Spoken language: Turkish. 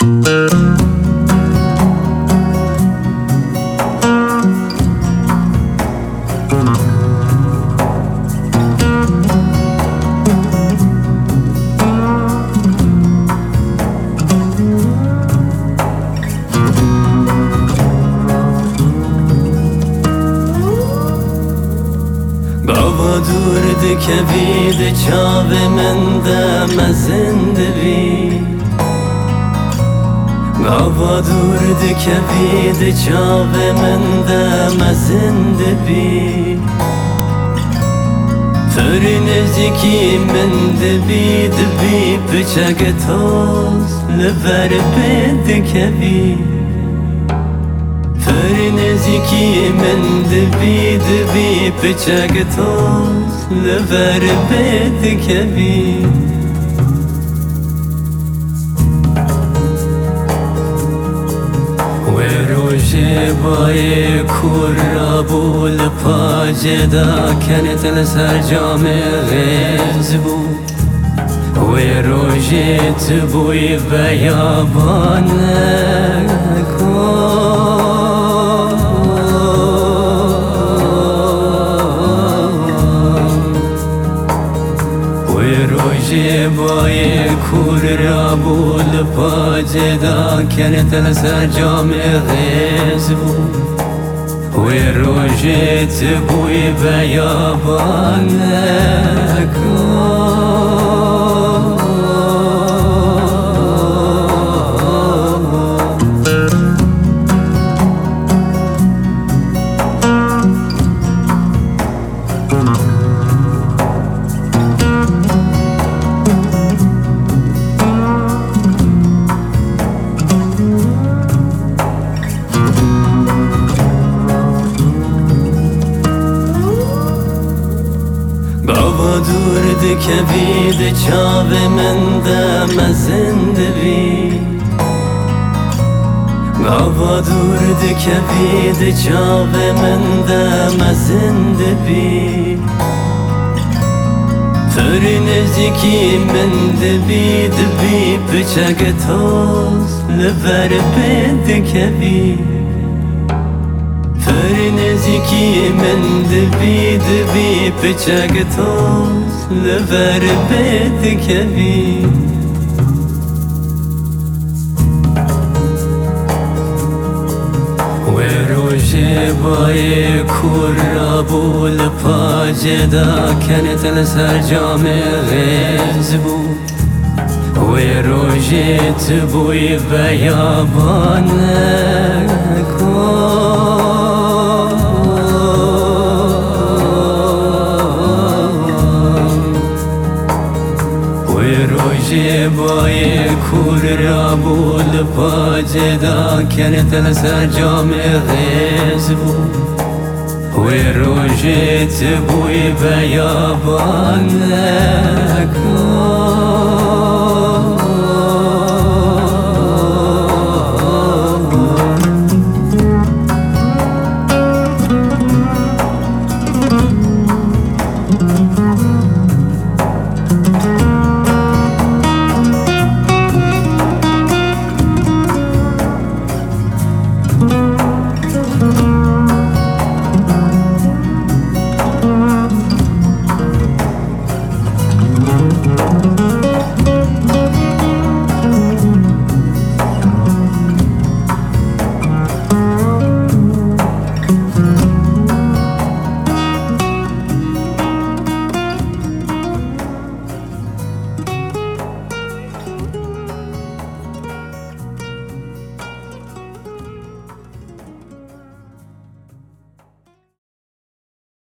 Gava durdu kevide çave mende mezinde bi Gava durdu kevide çave mende mezinde bi. Törünüzü mende bi dibi bıçak toz Lever bedi kevi Förünüzü mende bi dibi bıçak toz Lever bedi kevi روژ بای کرابول پاجدا کنت لسر جام غیز بود و روژ تبوی بیابان کن روژ بای کور را بول پاجدا کنت لسر جام غیز بود و روژ تبوی بیابان durdu kevide çave mende mezinde bi. Gava durdu kevide çave mende mezinde bi. Törünüzü mende bi dibi bıçak toz Lever bedi kevi. Förünüzü mende bi dibi bıçak toz Lever bedi kevi و روژ بای کرابول پاجدا کنت لسر جام غیز بود و روژ تبوی بیابان کن روژ بای کور را بول پاجدا کنت لسر جام غیز بود و روژ تبوی بیابان کن